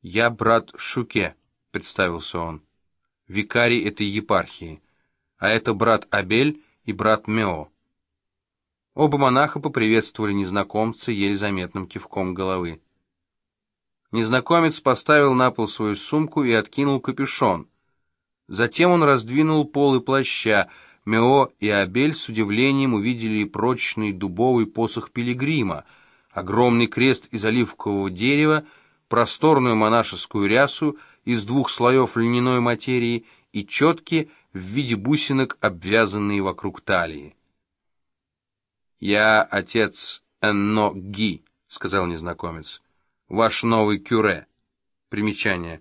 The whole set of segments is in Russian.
«Я брат Шуке», — представился он, — «викарий этой епархии, а это брат Абель и брат Мео». Оба монаха поприветствовали незнакомца еле заметным кивком головы. Незнакомец поставил на пол свою сумку и откинул капюшон. Затем он раздвинул полы плаща. Мео и Абель с удивлением увидели прочный дубовый посох пилигрима, огромный крест из оливкового дерева, просторную монашескую рясу из двух слоев льняной материи и четки в виде бусинок, обвязанные вокруг талии. «Я отец Энно Ги», — сказал незнакомец, — «ваш новый кюре». Примечание.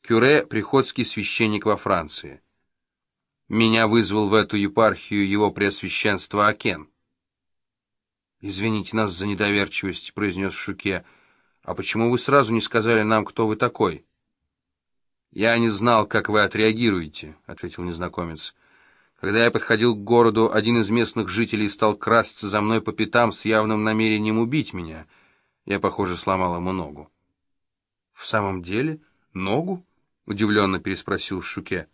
Кюре — приходский священник во Франции. Меня вызвал в эту епархию его преосвященство Акен. «Извините нас за недоверчивость», — произнес Шуке, — «А почему вы сразу не сказали нам, кто вы такой?» «Я не знал, как вы отреагируете», — ответил незнакомец. «Когда я подходил к городу, один из местных жителей стал красться за мной по пятам с явным намерением убить меня. Я, похоже, сломал ему ногу». «В самом деле? Ногу?» — удивленно переспросил Шуке.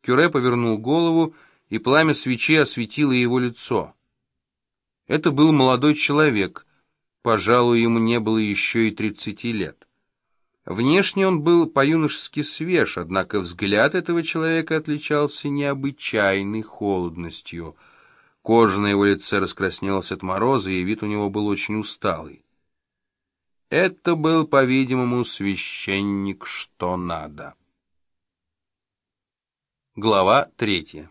Кюре повернул голову, и пламя свечи осветило его лицо. Это был молодой человек — Пожалуй, ему не было еще и тридцати лет. Внешне он был по-юношески свеж, однако взгляд этого человека отличался необычайной холодностью. Кожа на его лице раскраснелась от мороза, и вид у него был очень усталый. Это был, по-видимому, священник что надо. Глава третья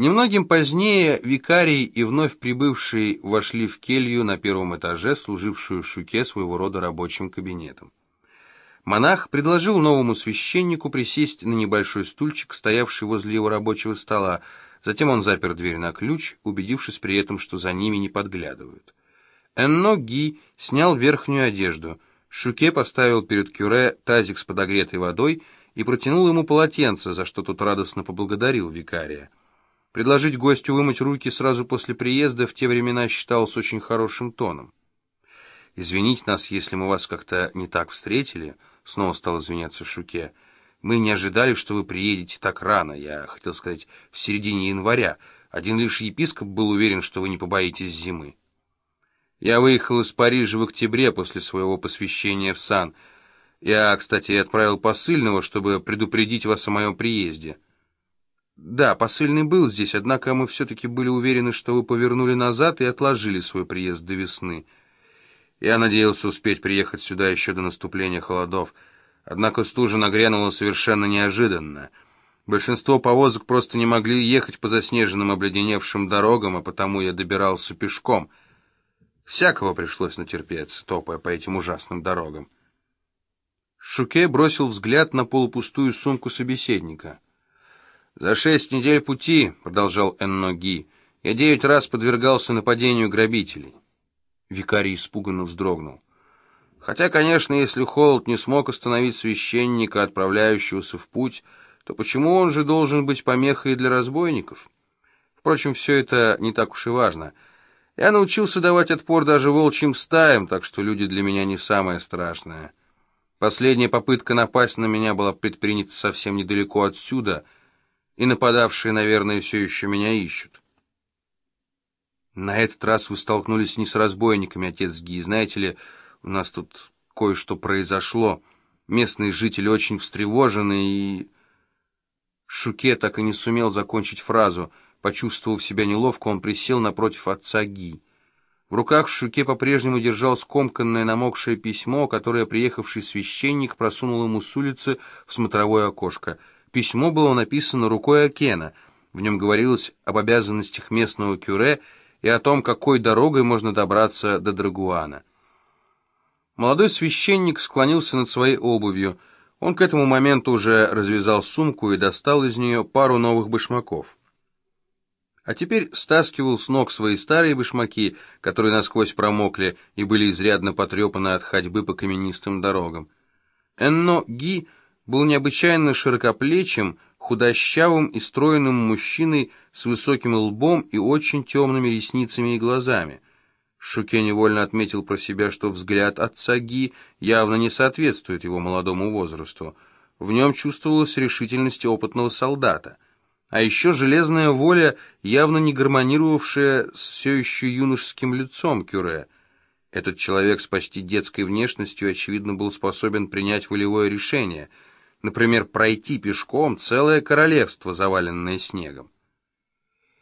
Немногим позднее викарий и вновь прибывший вошли в келью на первом этаже, служившую Шуке своего рода рабочим кабинетом. Монах предложил новому священнику присесть на небольшой стульчик, стоявший возле его рабочего стола. Затем он запер дверь на ключ, убедившись при этом, что за ними не подглядывают. Энно Ги снял верхнюю одежду. Шуке поставил перед Кюре тазик с подогретой водой и протянул ему полотенце, за что тот радостно поблагодарил викария. Предложить гостю вымыть руки сразу после приезда в те времена считалось очень хорошим тоном. «Извините нас, если мы вас как-то не так встретили», — снова стал извиняться Шуке. «Мы не ожидали, что вы приедете так рано, я хотел сказать, в середине января. Один лишь епископ был уверен, что вы не побоитесь зимы». «Я выехал из Парижа в октябре после своего посвящения в сан. Я, кстати, отправил посыльного, чтобы предупредить вас о моем приезде». «Да, посыльный был здесь, однако мы все-таки были уверены, что вы повернули назад и отложили свой приезд до весны. Я надеялся успеть приехать сюда еще до наступления холодов, однако стужа нагрянула совершенно неожиданно. Большинство повозок просто не могли ехать по заснеженным обледеневшим дорогам, а потому я добирался пешком. Всякого пришлось натерпеться, топая по этим ужасным дорогам». Шуке бросил взгляд на полупустую сумку собеседника — «За шесть недель пути, — продолжал Энноги, — я девять раз подвергался нападению грабителей». Викарий испуганно вздрогнул. Хотя, конечно, если холод не смог остановить священника, отправляющегося в путь, то почему он же должен быть помехой для разбойников? Впрочем, все это не так уж и важно. Я научился давать отпор даже волчьим стаям, так что люди для меня не самое страшное. Последняя попытка напасть на меня была предпринята совсем недалеко отсюда — и нападавшие, наверное, все еще меня ищут. На этот раз вы столкнулись не с разбойниками, отец Ги. Знаете ли, у нас тут кое-что произошло. Местные жители очень встревожены, и... Шуке так и не сумел закончить фразу. Почувствовав себя неловко, он присел напротив отца Ги. В руках Шуке по-прежнему держал скомканное намокшее письмо, которое приехавший священник просунул ему с улицы в смотровое окошко — Письмо было написано рукой Акена. В нем говорилось об обязанностях местного кюре и о том, какой дорогой можно добраться до Драгуана. Молодой священник склонился над своей обувью. Он к этому моменту уже развязал сумку и достал из нее пару новых башмаков. А теперь стаскивал с ног свои старые башмаки, которые насквозь промокли и были изрядно потрепаны от ходьбы по каменистым дорогам. Энно Ги был необычайно широкоплечим, худощавым и стройным мужчиной с высоким лбом и очень темными ресницами и глазами. Шуке невольно отметил про себя, что взгляд отца Ги явно не соответствует его молодому возрасту. В нем чувствовалась решительность опытного солдата. А еще железная воля, явно не гармонировавшая с все еще юношеским лицом Кюре. Этот человек с почти детской внешностью, очевидно, был способен принять волевое решение, например, пройти пешком целое королевство, заваленное снегом.